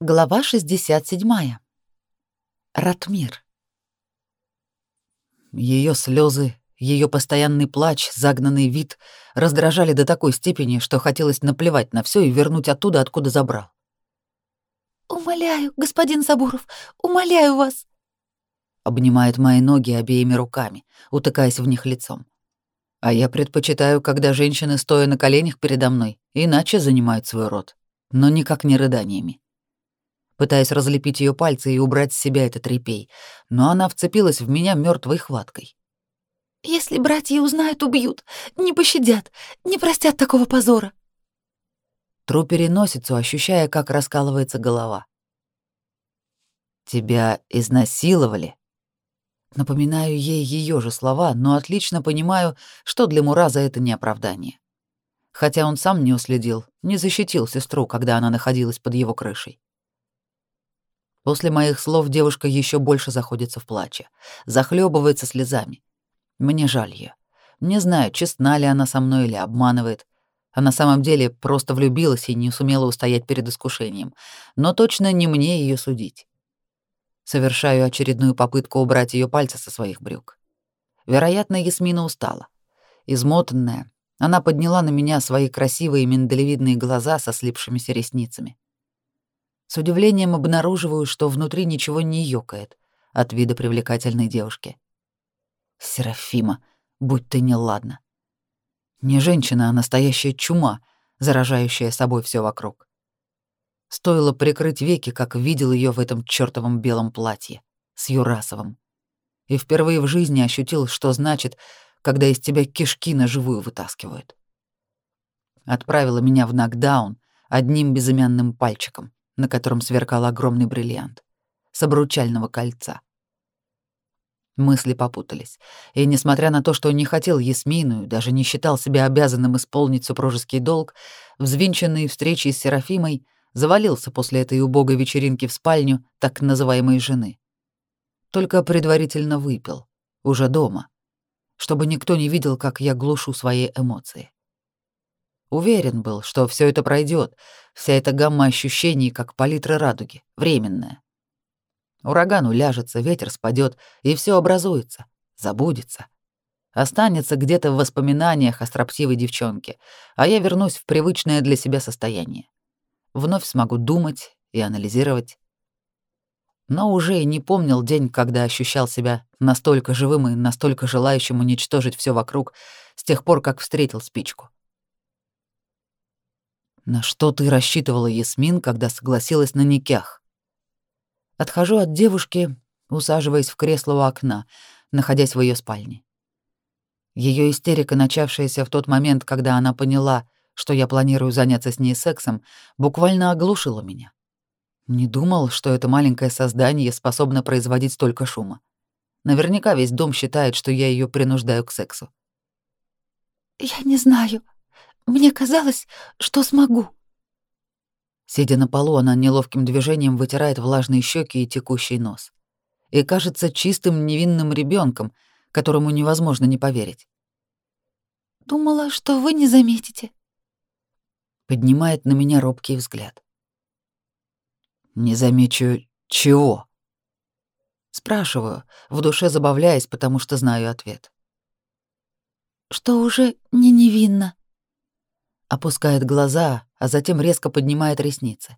Глава 67. Ратмир. Ее слезы, ее постоянный плач, загнанный вид раздражали до такой степени, что хотелось наплевать на все и вернуть оттуда, откуда забрал. «Умоляю, господин Сабуров, умоляю вас!» Обнимает мои ноги обеими руками, утыкаясь в них лицом. А я предпочитаю, когда женщины, стоя на коленях передо мной, иначе занимают свой рот, но никак не рыданиями пытаясь разлепить ее пальцы и убрать с себя этот репей, но она вцепилась в меня мертвой хваткой. «Если братья узнают, убьют, не пощадят, не простят такого позора». Тру переносицу, ощущая, как раскалывается голова. «Тебя изнасиловали?» Напоминаю ей ее же слова, но отлично понимаю, что для Мураза это не оправдание. Хотя он сам не уследил, не защитил сестру, когда она находилась под его крышей. После моих слов девушка еще больше заходится в плаче, захлебывается слезами. Мне жаль ее. Не знаю, честна ли она со мной или обманывает. А на самом деле просто влюбилась и не сумела устоять перед искушением. Но точно не мне ее судить. Совершаю очередную попытку убрать ее пальцы со своих брюк. Вероятно, Ясмина устала. Измотанная, она подняла на меня свои красивые миндалевидные глаза со слипшимися ресницами. С удивлением обнаруживаю, что внутри ничего не ёкает от вида привлекательной девушки. Серафима, будь ты неладна. Не женщина, а настоящая чума, заражающая собой все вокруг. Стоило прикрыть веки, как видел ее в этом чёртовом белом платье с Юрасовым. И впервые в жизни ощутил, что значит, когда из тебя кишки на живую вытаскивают. Отправила меня в нокдаун одним безымянным пальчиком на котором сверкал огромный бриллиант, с обручального кольца. Мысли попутались, и, несмотря на то, что не хотел Ясмину даже не считал себя обязанным исполнить супружеский долг, взвинченный встречей с Серафимой завалился после этой убогой вечеринки в спальню так называемой жены. Только предварительно выпил, уже дома, чтобы никто не видел, как я глушу свои эмоции. Уверен был, что все это пройдет, вся эта гамма ощущений, как палитра радуги, временная. Ураган уляжется, ветер спадет, и все образуется, забудется. Останется где-то в воспоминаниях о строптивой девчонке, а я вернусь в привычное для себя состояние. Вновь смогу думать и анализировать. Но уже и не помнил день, когда ощущал себя настолько живым и настолько желающим уничтожить все вокруг с тех пор, как встретил спичку. На что ты рассчитывала, Ясмин, когда согласилась на никях? Отхожу от девушки, усаживаясь в кресло у окна, находясь в ее спальне. Ее истерика, начавшаяся в тот момент, когда она поняла, что я планирую заняться с ней сексом, буквально оглушила меня. Не думал, что это маленькое создание способно производить столько шума. Наверняка весь дом считает, что я ее принуждаю к сексу. «Я не знаю», мне казалось, что смогу. Сидя на полу, она неловким движением вытирает влажные щеки и текущий нос. И кажется чистым невинным ребенком, которому невозможно не поверить. Думала, что вы не заметите. Поднимает на меня робкий взгляд. Не замечу чего? Спрашиваю, в душе забавляясь, потому что знаю ответ. Что уже не невинно опускает глаза, а затем резко поднимает ресницы.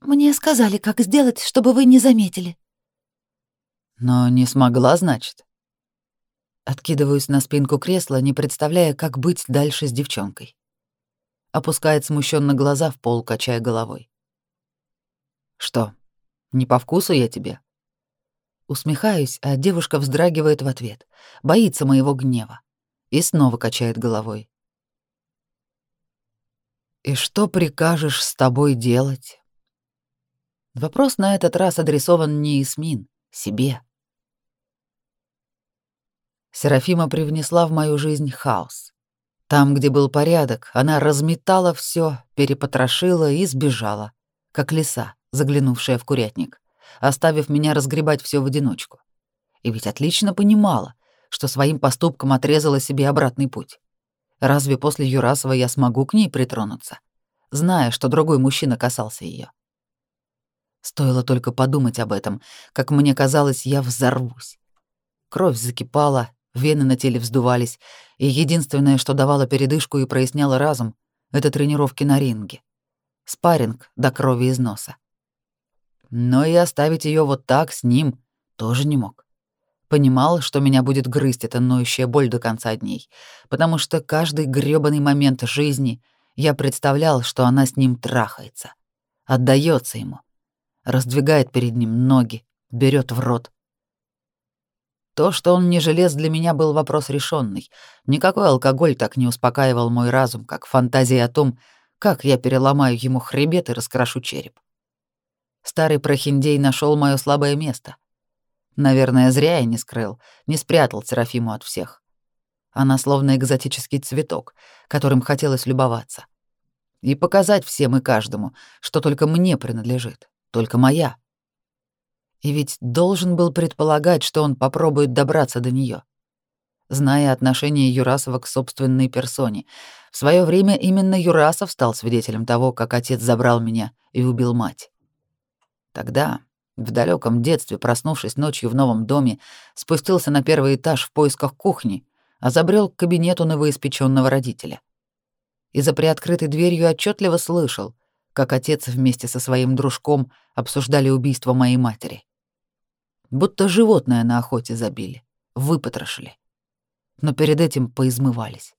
Мне сказали, как сделать, чтобы вы не заметили. Но не смогла, значит. Откидываюсь на спинку кресла, не представляя, как быть дальше с девчонкой. Опускает смущенно глаза в пол, качая головой. Что, не по вкусу я тебе? Усмехаюсь, а девушка вздрагивает в ответ, боится моего гнева и снова качает головой. «И что прикажешь с тобой делать?» Вопрос на этот раз адресован не Исмин, себе. Серафима привнесла в мою жизнь хаос. Там, где был порядок, она разметала все, перепотрошила и сбежала, как лиса, заглянувшая в курятник, оставив меня разгребать все в одиночку. И ведь отлично понимала, что своим поступком отрезала себе обратный путь. Разве после Юрасова я смогу к ней притронуться, зная, что другой мужчина касался ее? Стоило только подумать об этом, как мне казалось, я взорвусь. Кровь закипала, вены на теле вздувались, и единственное, что давало передышку и проясняло разум, это тренировки на ринге. Спарринг до крови из носа. Но и оставить ее вот так с ним тоже не мог. Понимал, что меня будет грызть эта ноющая боль до конца дней, потому что каждый грёбаный момент жизни я представлял, что она с ним трахается, отдается ему, раздвигает перед ним ноги, берет в рот. То, что он не желез, для меня был вопрос решенный. Никакой алкоголь так не успокаивал мой разум, как фантазия о том, как я переломаю ему хребет и раскрошу череп. Старый прохиндей нашел мое слабое место — Наверное, зря я не скрыл, не спрятал Серафиму от всех. Она словно экзотический цветок, которым хотелось любоваться. И показать всем и каждому, что только мне принадлежит, только моя. И ведь должен был предполагать, что он попробует добраться до нее. Зная отношение Юрасова к собственной персоне, в свое время именно Юрасов стал свидетелем того, как отец забрал меня и убил мать. Тогда, в далеком детстве, проснувшись ночью в новом доме, спустился на первый этаж в поисках кухни, а забрел к кабинету новоиспеченного родителя. И за приоткрытой дверью отчетливо слышал, как отец вместе со своим дружком обсуждали убийство моей матери. Будто животное на охоте забили, выпотрошили. Но перед этим поизмывались.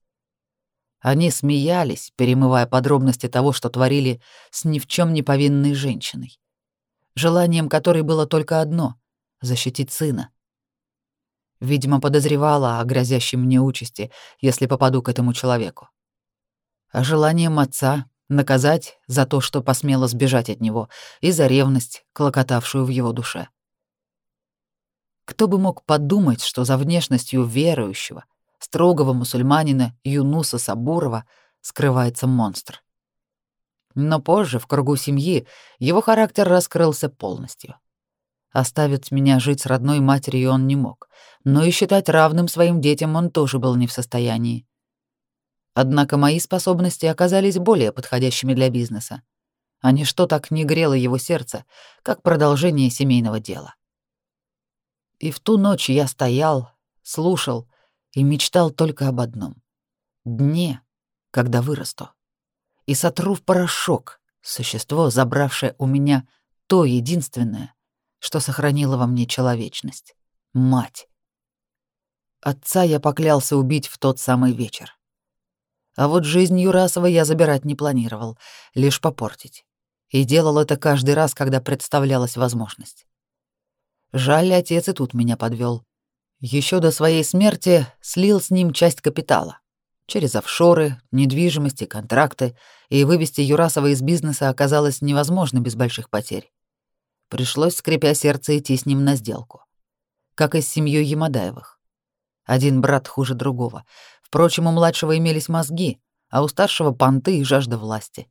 Они смеялись, перемывая подробности того, что творили с ни в чем не повинной женщиной желанием которой было только одно — защитить сына. Видимо, подозревала о грозящей мне участи, если попаду к этому человеку. А желанием отца — наказать за то, что посмела сбежать от него, и за ревность, клокотавшую в его душе. Кто бы мог подумать, что за внешностью верующего, строгого мусульманина Юнуса Сабурова скрывается монстр. Но позже, в кругу семьи, его характер раскрылся полностью. Оставить меня жить с родной матерью он не мог, но и считать равным своим детям он тоже был не в состоянии. Однако мои способности оказались более подходящими для бизнеса, а ничто так не грело его сердце, как продолжение семейного дела. И в ту ночь я стоял, слушал и мечтал только об одном — дне, когда вырасту и сотру в порошок существо, забравшее у меня то единственное, что сохранило во мне человечность — мать. Отца я поклялся убить в тот самый вечер. А вот жизнь Юрасова я забирать не планировал, лишь попортить. И делал это каждый раз, когда представлялась возможность. Жаль, отец и тут меня подвел. Еще до своей смерти слил с ним часть капитала через офшоры, недвижимость и контракты, и вывести Юрасова из бизнеса оказалось невозможно без больших потерь. Пришлось, скрипя сердце, идти с ним на сделку. Как и с семьей Ямадаевых. Один брат хуже другого. Впрочем, у младшего имелись мозги, а у старшего — понты и жажда власти.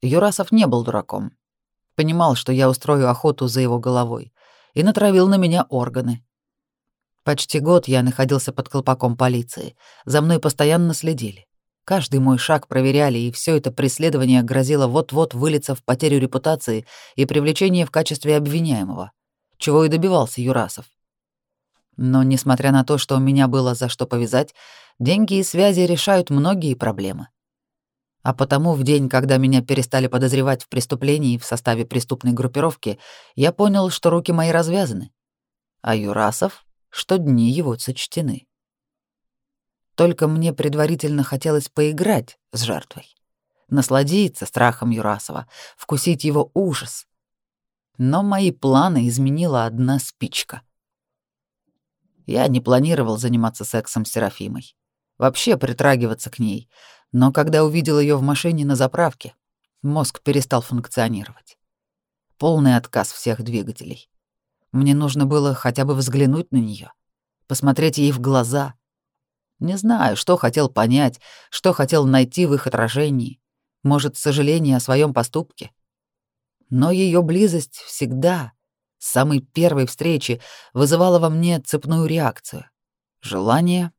Юрасов не был дураком. Понимал, что я устрою охоту за его головой, и натравил на меня органы, Почти год я находился под колпаком полиции. За мной постоянно следили. Каждый мой шаг проверяли, и все это преследование грозило вот-вот вылиться в потерю репутации и привлечение в качестве обвиняемого, чего и добивался Юрасов. Но несмотря на то, что у меня было за что повязать, деньги и связи решают многие проблемы. А потому в день, когда меня перестали подозревать в преступлении в составе преступной группировки, я понял, что руки мои развязаны. А Юрасов что дни его сочтены. Только мне предварительно хотелось поиграть с жертвой, насладиться страхом Юрасова, вкусить его ужас. Но мои планы изменила одна спичка. Я не планировал заниматься сексом с Серафимой, вообще притрагиваться к ней, но когда увидел ее в машине на заправке, мозг перестал функционировать. Полный отказ всех двигателей. Мне нужно было хотя бы взглянуть на нее, посмотреть ей в глаза. Не знаю, что хотел понять, что хотел найти в их отражении. Может, сожаление о своем поступке. Но ее близость всегда, с самой первой встречи, вызывала во мне цепную реакцию. Желание,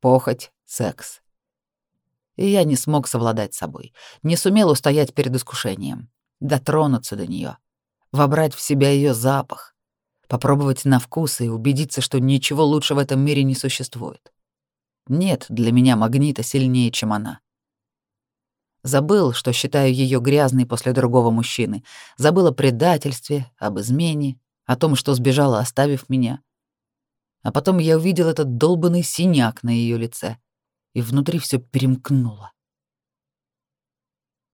похоть, секс. И я не смог совладать собой, не сумел устоять перед искушением, дотронуться до нее вобрать в себя ее запах, попробовать на вкус и убедиться, что ничего лучше в этом мире не существует. Нет для меня магнита сильнее, чем она. Забыл, что считаю ее грязной после другого мужчины. Забыл о предательстве, об измене, о том, что сбежала, оставив меня. А потом я увидел этот долбанный синяк на ее лице, и внутри все перемкнуло.